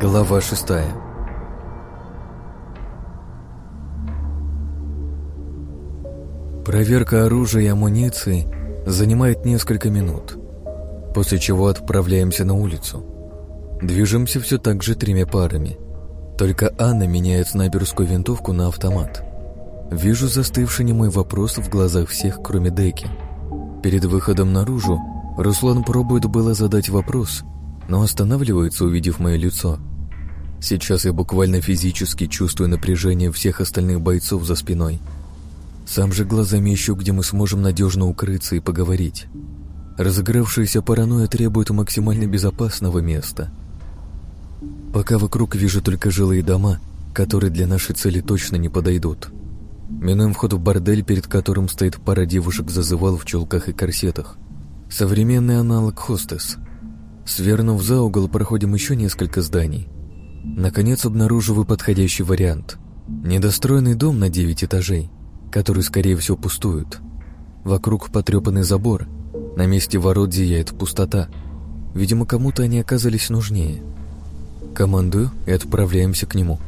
Глава шестая Проверка оружия и амуниции занимает несколько минут, после чего отправляемся на улицу. Движемся все так же тремя парами. Только Анна меняет снайперскую винтовку на автомат. Вижу застывший немой вопрос в глазах всех, кроме Деки. Перед выходом наружу Руслан пробует было задать вопрос, но останавливается, увидев мое лицо. Сейчас я буквально физически чувствую напряжение всех остальных бойцов за спиной. Сам же глазами ищу, где мы сможем надежно укрыться и поговорить. Разыгравшаяся паранойя требует максимально безопасного места. Пока вокруг вижу только жилые дома, которые для нашей цели точно не подойдут. Минуем вход в бордель, перед которым стоит пара девушек-зазывал в чулках и корсетах. Современный аналог хостес. Свернув за угол, проходим еще несколько зданий. Наконец обнаруживаю подходящий вариант. Недостроенный дом на 9 этажей, который, скорее всего, пустует. Вокруг потрепанный забор. На месте ворот зияет пустота. Видимо, кому-то они оказались нужнее. Командую и отправляемся к нему.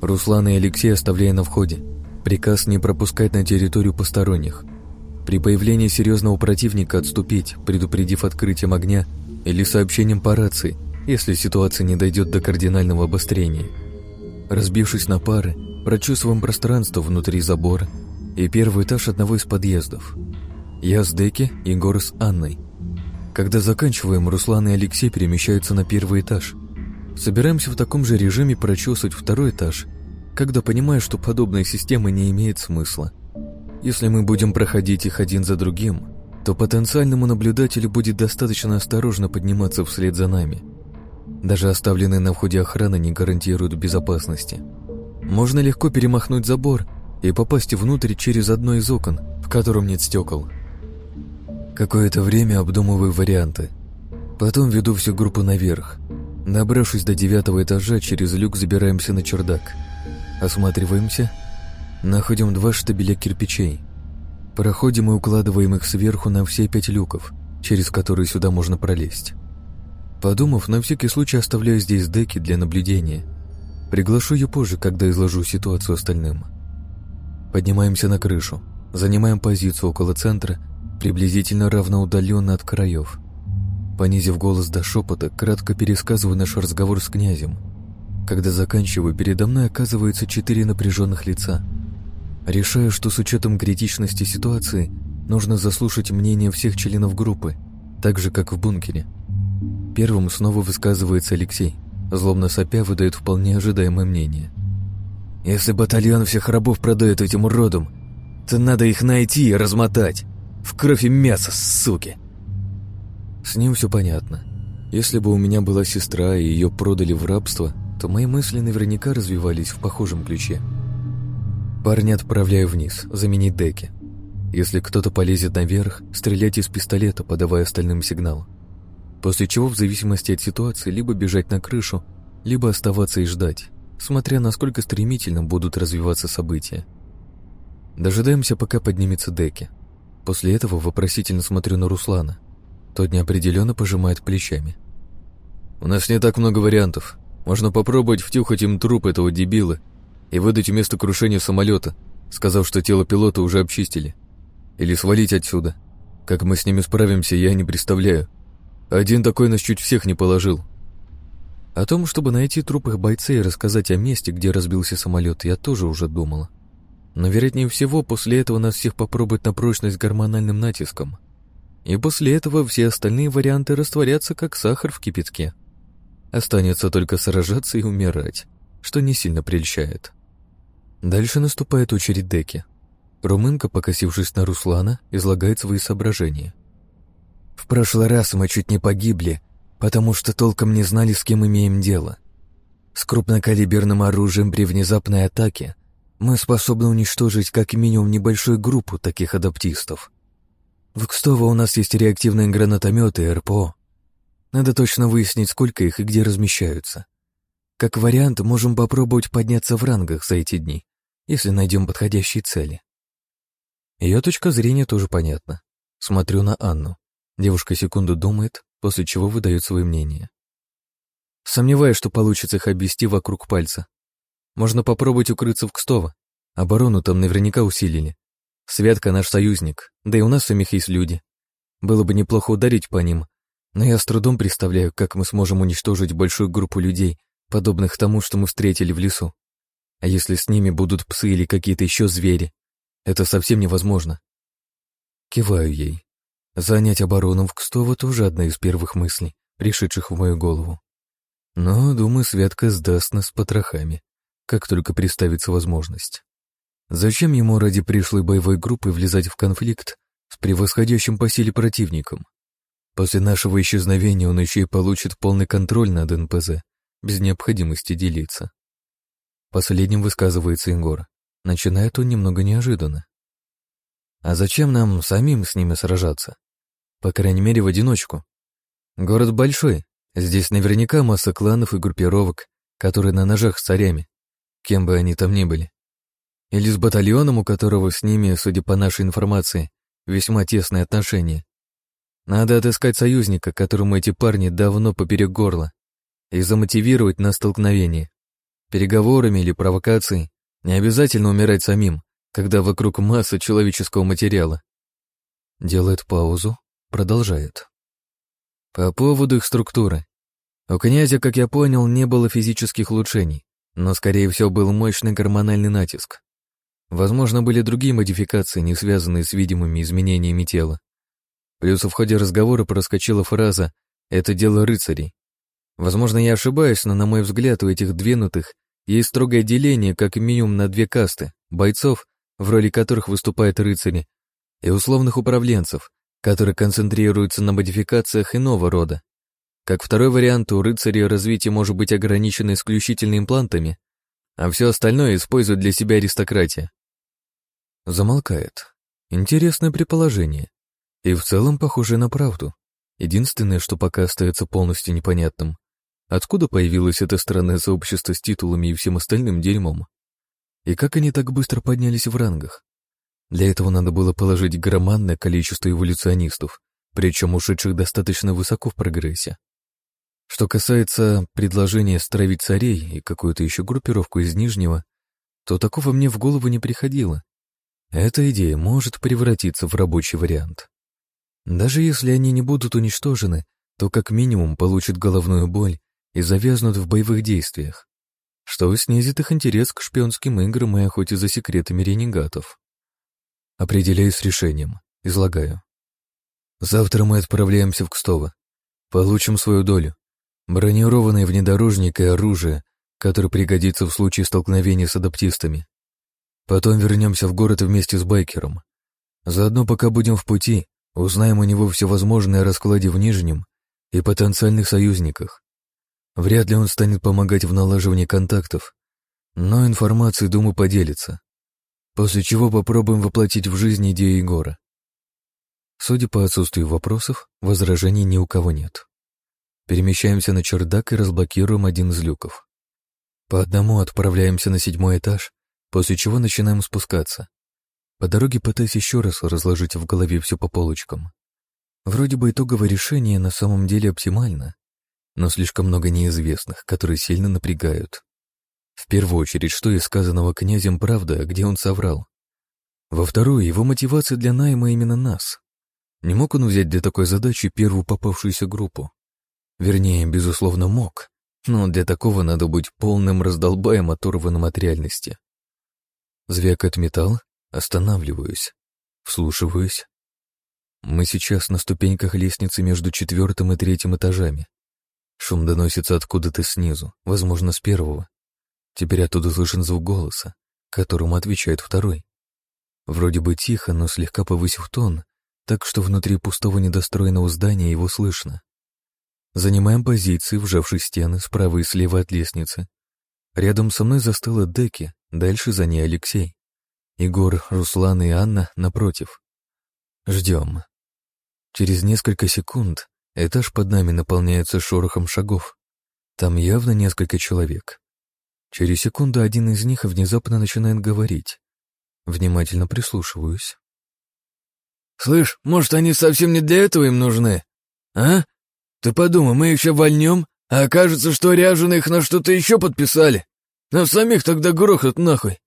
Руслан и Алексей оставляя на входе. Приказ не пропускать на территорию посторонних. При появлении серьезного противника отступить, предупредив открытием огня или сообщением по рации, если ситуация не дойдет до кардинального обострения. Разбившись на пары, прочувствуем пространство внутри забора и первый этаж одного из подъездов. Я с Деки, Егор с Анной. Когда заканчиваем, Руслан и Алексей перемещаются на первый этаж. Собираемся в таком же режиме прочесывать второй этаж – когда понимаю, что подобная система не имеет смысла. Если мы будем проходить их один за другим, то потенциальному наблюдателю будет достаточно осторожно подниматься вслед за нами. Даже оставленные на входе охрана не гарантируют безопасности. Можно легко перемахнуть забор и попасть внутрь через одно из окон, в котором нет стекол. Какое-то время обдумываю варианты. Потом веду всю группу наверх. Набравшись до девятого этажа, через люк забираемся на чердак – Осматриваемся. Находим два штабеля кирпичей. Проходим и укладываем их сверху на все пять люков, через которые сюда можно пролезть. Подумав, на всякий случай оставляю здесь деки для наблюдения. Приглашу ее позже, когда изложу ситуацию остальным. Поднимаемся на крышу, занимаем позицию около центра, приблизительно равноудаленно от краев. Понизив голос до шепота, кратко пересказываю наш разговор с князем – когда заканчиваю, передо мной оказываются четыре напряженных лица. Решаю, что с учетом критичности ситуации нужно заслушать мнение всех членов группы, так же, как в бункере. Первым снова высказывается Алексей, злобно сопя выдает вполне ожидаемое мнение. «Если батальон всех рабов продает этим уродам, то надо их найти и размотать. В кровь и мясо, суки!» С ним все понятно. Если бы у меня была сестра и ее продали в рабство, то мои мысли наверняка развивались в похожем ключе. Парня отправляю вниз, заменить деки. Если кто-то полезет наверх, стрелять из пистолета, подавая остальным сигнал. После чего, в зависимости от ситуации, либо бежать на крышу, либо оставаться и ждать, смотря насколько стремительно будут развиваться события. Дожидаемся, пока поднимется деки. После этого вопросительно смотрю на Руслана. Тот неопределенно пожимает плечами. «У нас не так много вариантов. Можно попробовать втюхать им труп этого дебила и выдать место крушения самолета, сказав, что тело пилота уже обчистили. Или свалить отсюда. Как мы с ними справимся, я не представляю. Один такой нас чуть всех не положил. О том, чтобы найти труп их бойца и рассказать о месте, где разбился самолет, я тоже уже думала. Но, вероятнее всего, после этого нас всех попробуют на прочность гормональным натиском. И после этого все остальные варианты растворятся, как сахар в кипятке. Останется только сражаться и умирать, что не сильно прельщает. Дальше наступает очередь Деки. Румынка, покосившись на Руслана, излагает свои соображения. «В прошлый раз мы чуть не погибли, потому что толком не знали, с кем имеем дело. С крупнокалиберным оружием при внезапной атаке мы способны уничтожить как минимум небольшую группу таких адаптистов. В Кстово у нас есть реактивные гранатометы и РПО, надо точно выяснить, сколько их и где размещаются. Как вариант, можем попробовать подняться в рангах за эти дни, если найдем подходящие цели. Ее точка зрения тоже понятна. Смотрю на Анну. Девушка секунду думает, после чего выдает свое мнение. Сомневаюсь, что получится их обвести вокруг пальца. Можно попробовать укрыться в Кстово. Оборону там наверняка усилили. Святка наш союзник, да и у нас самих есть люди. Было бы неплохо ударить по ним, но я с трудом представляю, как мы сможем уничтожить большую группу людей, подобных тому, что мы встретили в лесу. А если с ними будут псы или какие-то еще звери? Это совсем невозможно. Киваю ей. Занять оборону в Кстово тоже одна из первых мыслей, пришедших в мою голову. Но, думаю, Святка сдаст нас потрохами, как только представится возможность. Зачем ему ради пришлой боевой группы влезать в конфликт с превосходящим по силе противником? После нашего исчезновения он еще и получит полный контроль над НПЗ, без необходимости делиться. Последним высказывается Ингор. Начинает он немного неожиданно. А зачем нам самим с ними сражаться? По крайней мере, в одиночку. Город большой, здесь наверняка масса кланов и группировок, которые на ножах с царями, кем бы они там ни были. Или с батальоном, у которого с ними, судя по нашей информации, весьма тесные отношения. Надо отыскать союзника, которому эти парни давно поперек горла, и замотивировать на столкновение. Переговорами или провокацией не обязательно умирать самим, когда вокруг масса человеческого материала. Делает паузу, продолжает. По поводу их структуры. У князя, как я понял, не было физических улучшений, но, скорее всего, был мощный гормональный натиск. Возможно, были другие модификации, не связанные с видимыми изменениями тела. Плюс в ходе разговора проскочила фраза «это дело рыцарей». Возможно, я ошибаюсь, но, на мой взгляд, у этих двинутых есть строгое деление как минимум на две касты — бойцов, в роли которых выступают рыцари, и условных управленцев, которые концентрируются на модификациях иного рода. Как второй вариант, у рыцарей развитие может быть ограничено исключительно имплантами, а все остальное использует для себя аристократия. Замолкает. Интересное предположение. И в целом похоже на правду. Единственное, что пока остается полностью непонятным, откуда появилось это странное сообщество с титулами и всем остальным дерьмом? И как они так быстро поднялись в рангах? Для этого надо было положить громадное количество эволюционистов, причем ушедших достаточно высоко в прогрессе. Что касается предложения стравить царей и какую-то еще группировку из Нижнего, то такого мне в голову не приходило. Эта идея может превратиться в рабочий вариант. Даже если они не будут уничтожены, то как минимум получат головную боль и завязнут в боевых действиях, что снизит их интерес к шпионским играм и охоте за секретами ренегатов. Определяюсь с решением, излагаю. Завтра мы отправляемся в Кстово. Получим свою долю. Бронированный внедорожник и оружие, которое пригодится в случае столкновения с адаптистами. Потом вернемся в город вместе с байкером. Заодно, пока будем в пути, Узнаем у него все возможное о раскладе в Нижнем и потенциальных союзниках. Вряд ли он станет помогать в налаживании контактов, но информацией, думаю, поделится. После чего попробуем воплотить в жизнь идею Егора. Судя по отсутствию вопросов, возражений ни у кого нет. Перемещаемся на чердак и разблокируем один из люков. По одному отправляемся на седьмой этаж, после чего начинаем спускаться. По дороге пытаясь еще раз разложить в голове все по полочкам. Вроде бы итоговое решение на самом деле оптимально, но слишком много неизвестных, которые сильно напрягают. В первую очередь, что из сказанного князем правда, где он соврал. Во вторую, его мотивация для найма именно нас. Не мог он взять для такой задачи первую попавшуюся группу? Вернее, безусловно, мог, но для такого надо быть полным раздолбаем, оторванным от реальности. Звякает металл, Останавливаюсь, вслушиваюсь. Мы сейчас на ступеньках лестницы между четвертым и третьим этажами. Шум доносится откуда-то снизу, возможно, с первого. Теперь оттуда слышен звук голоса, которому отвечает второй. Вроде бы тихо, но слегка повысив тон, так что внутри пустого недостроенного здания его слышно. Занимаем позиции, вжавшись стены, справа и слева от лестницы. Рядом со мной застыла Деки, дальше за ней Алексей. Егор, Руслан и Анна напротив. Ждем. Через несколько секунд этаж под нами наполняется шорохом шагов. Там явно несколько человек. Через секунду один из них внезапно начинает говорить. Внимательно прислушиваюсь. «Слышь, может, они совсем не для этого им нужны? А? Ты подумай, мы их еще вольнем, А кажется, что ряженые их на что-то еще подписали. Нам самих тогда грохот нахуй.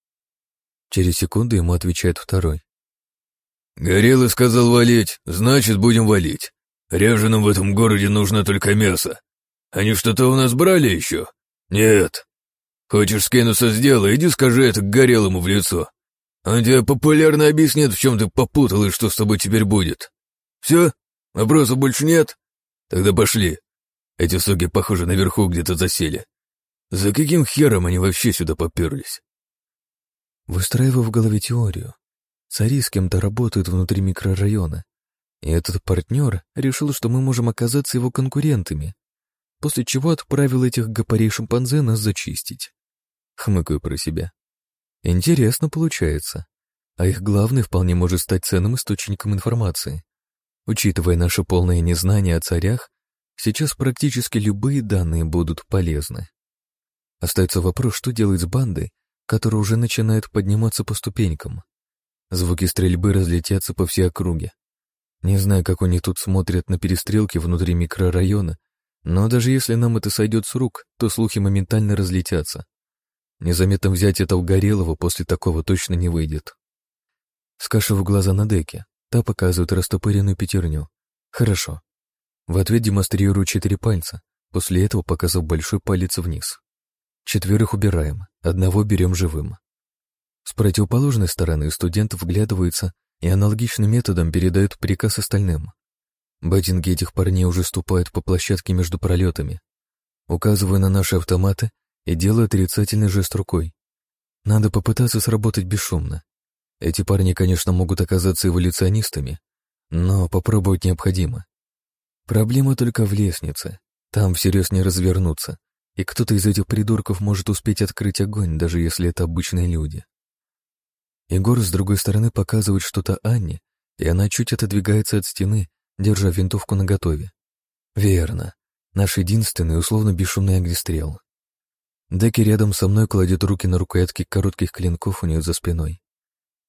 Через секунду ему отвечает второй. Горелый сказал валить, значит, будем валить. Ряженым в этом городе нужно только мясо. Они что-то у нас брали еще? Нет. Хочешь скинуться с дела, иди скажи это Горелому в лицо. Он тебе популярно объяснит, в чем ты попутал и что с тобой теперь будет. Все? Вопросов больше нет? Тогда пошли. Эти суки, похоже, наверху где-то засели. За каким хером они вообще сюда поперлись? Выстраиваю в голове теорию. Цари с кем-то работают внутри микрорайона, и этот партнер решил, что мы можем оказаться его конкурентами, после чего отправил этих гопарей-шимпанзе нас зачистить. Хмыкаю про себя. Интересно получается. А их главный вполне может стать ценным источником информации. Учитывая наше полное незнание о царях, сейчас практически любые данные будут полезны. Остается вопрос, что делать с бандой, которая уже начинает подниматься по ступенькам. Звуки стрельбы разлетятся по всей округе. Не знаю, как они тут смотрят на перестрелки внутри микрорайона, но даже если нам это сойдет с рук, то слухи моментально разлетятся. Незаметно взять этого Горелого после такого точно не выйдет. Скашиваю глаза на деке. Та показывает растопыренную пятерню. Хорошо. В ответ демонстрирую четыре пальца, после этого показав большой палец вниз. Четверых убираем, одного берем живым. С противоположной стороны студент вглядывается и аналогичным методом передает приказ остальным. Ботинки этих парней уже ступают по площадке между пролетами. Указываю на наши автоматы и делаю отрицательный жест рукой. Надо попытаться сработать бесшумно. Эти парни, конечно, могут оказаться эволюционистами, но попробовать необходимо. Проблема только в лестнице. Там всерьез не развернуться, и кто-то из этих придурков может успеть открыть огонь, даже если это обычные люди. Егор с другой стороны показывает что-то Анне, и она чуть отодвигается от стены, держа винтовку наготове. Верно. Наш единственный условно бесшумный огнестрел. Деки рядом со мной кладет руки на рукоятки коротких клинков у нее за спиной.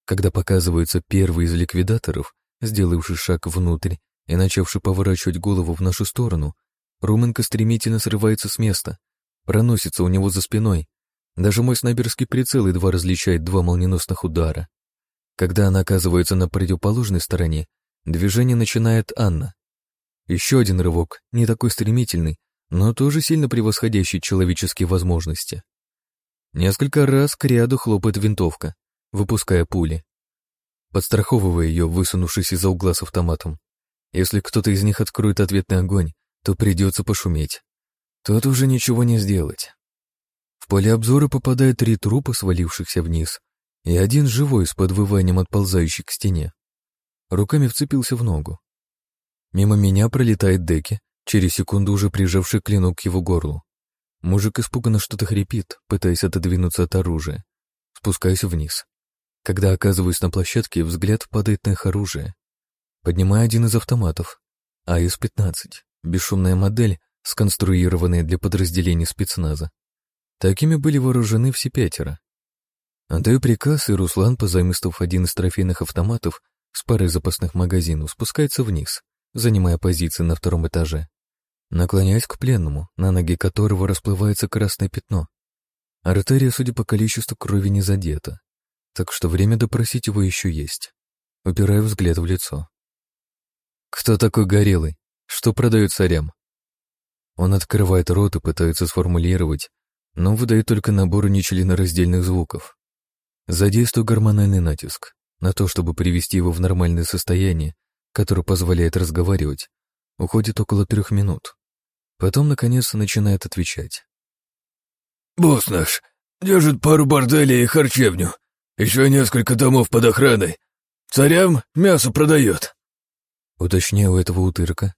Когда показывается первый из ликвидаторов, сделавший шаг внутрь и начавший поворачивать голову в нашу сторону, Румынка стремительно срывается с места, проносится у него за спиной, даже мой снайперский прицел едва различает два молниеносных удара. Когда она оказывается на противоположной стороне, движение начинает Анна. Еще один рывок, не такой стремительный, но тоже сильно превосходящий человеческие возможности. Несколько раз к ряду хлопает винтовка, выпуская пули. Подстраховывая ее, высунувшись из-за угла с автоматом. Если кто-то из них откроет ответный огонь, то придется пошуметь. Тут уже ничего не сделать. В поле обзора попадают три трупа, свалившихся вниз, и один живой с подвыванием отползающий к стене. Руками вцепился в ногу. Мимо меня пролетает Деки, через секунду уже прижавший клинок к его горлу. Мужик испуганно что-то хрипит, пытаясь отодвинуться от оружия. Спускаюсь вниз. Когда оказываюсь на площадке, взгляд падает на их оружие. Поднимаю один из автоматов. АИС-15, бесшумная модель, сконструированная для подразделений спецназа. Такими были вооружены все пятеро. Отдаю приказ, и Руслан, позаимствовав один из трофейных автоматов с парой запасных магазинов, спускается вниз, занимая позиции на втором этаже. Наклоняюсь к пленному, на ноге которого расплывается красное пятно. Артерия, судя по количеству крови, не задета, так что время допросить его еще есть. Упираю взгляд в лицо. «Кто такой Горелый? Что продают царям?» Он открывает рот и пытается сформулировать, но выдает только набор нечленораздельных звуков. Задействую гормональный натиск на то, чтобы привести его в нормальное состояние, которое позволяет разговаривать, уходит около трех минут. Потом, наконец, начинает отвечать. «Босс наш держит пару борделей и харчевню, еще несколько домов под охраной. Царям мясо продает». Уточняю у этого утырка.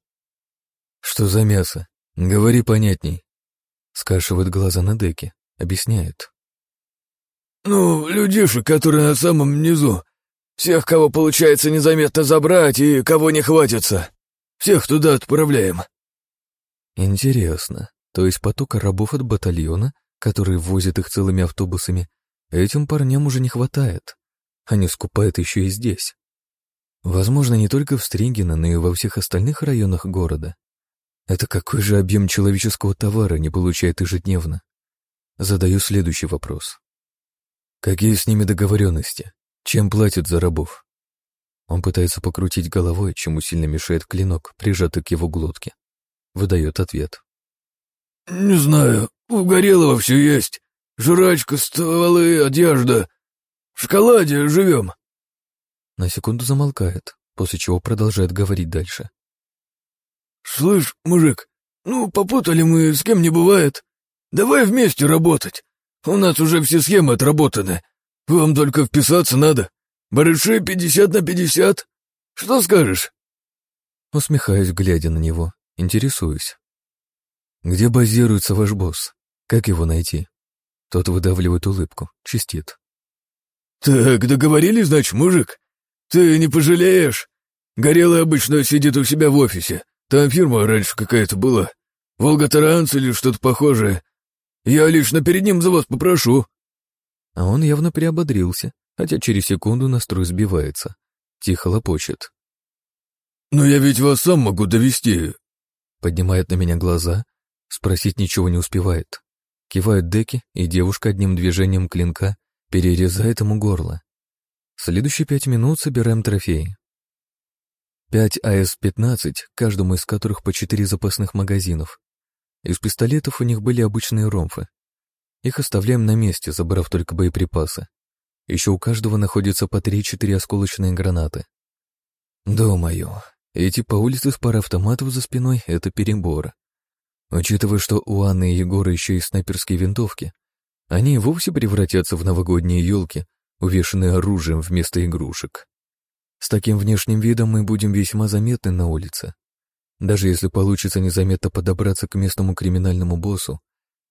«Что за мясо? Говори понятней». Скашивает глаза на деке, объясняет. «Ну, людишек, которые на самом низу. Всех, кого получается незаметно забрать и кого не хватится. Всех туда отправляем». Интересно. То есть потока рабов от батальона, которые возят их целыми автобусами, этим парням уже не хватает. Они скупают еще и здесь. Возможно, не только в Стрингино, но и во всех остальных районах города. Это какой же объем человеческого товара не получает ежедневно? Задаю следующий вопрос. Какие с ними договоренности? Чем платят за рабов? Он пытается покрутить головой, чему сильно мешает клинок, прижатый к его глотке. Выдает ответ. «Не знаю. У Горелого все есть. Жрачка, стволы, одежда. В шоколаде живем». На секунду замолкает, после чего продолжает говорить дальше. «Слышь, мужик, ну попутали мы, с кем не бывает. Давай вместе работать. У нас уже все схемы отработаны. Вам только вписаться надо. Барыши пятьдесят на пятьдесят. Что скажешь?» Усмехаюсь, глядя на него. Интересуюсь. «Где базируется ваш босс? Как его найти?» Тот выдавливает улыбку, чистит. «Так, договорились, значит, мужик? Ты не пожалеешь? Горелый обычно сидит у себя в офисе. Там фирма раньше какая-то была. Волготаранс или что-то похожее. Я лично перед ним за вас попрошу». А он явно приободрился, хотя через секунду настрой сбивается. Тихо лопочет. «Но я ведь вас сам могу довести. Поднимает на меня глаза, спросить ничего не успевает. Кивают деки, и девушка одним движением клинка перерезает ему горло. Следующие пять минут собираем трофеи. Пять АС-15, каждому из которых по четыре запасных магазинов. Из пистолетов у них были обычные ромфы. Их оставляем на месте, забрав только боеприпасы. Еще у каждого находится по три-четыре осколочные гранаты. Думаю, идти по улице с парой автоматов за спиной — это перебор. Учитывая, что у Анны и Егора еще есть снайперские винтовки, они вовсе превратятся в новогодние елки, увешанные оружием вместо игрушек. С таким внешним видом мы будем весьма заметны на улице. Даже если получится незаметно подобраться к местному криминальному боссу,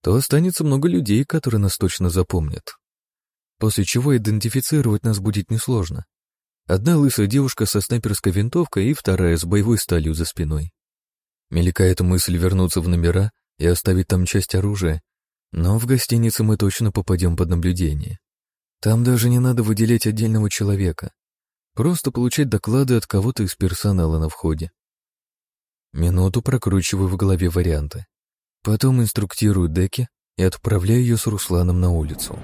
то останется много людей, которые нас точно запомнят. После чего идентифицировать нас будет несложно. Одна лысая девушка со снайперской винтовкой и вторая с боевой сталью за спиной. Мелькает мысль вернуться в номера и оставить там часть оружия, но в гостинице мы точно попадем под наблюдение. Там даже не надо выделять отдельного человека, просто получать доклады от кого-то из персонала на входе. Минуту прокручиваю в голове варианты. Потом инструктирую Деки и отправляю ее с Русланом на улицу.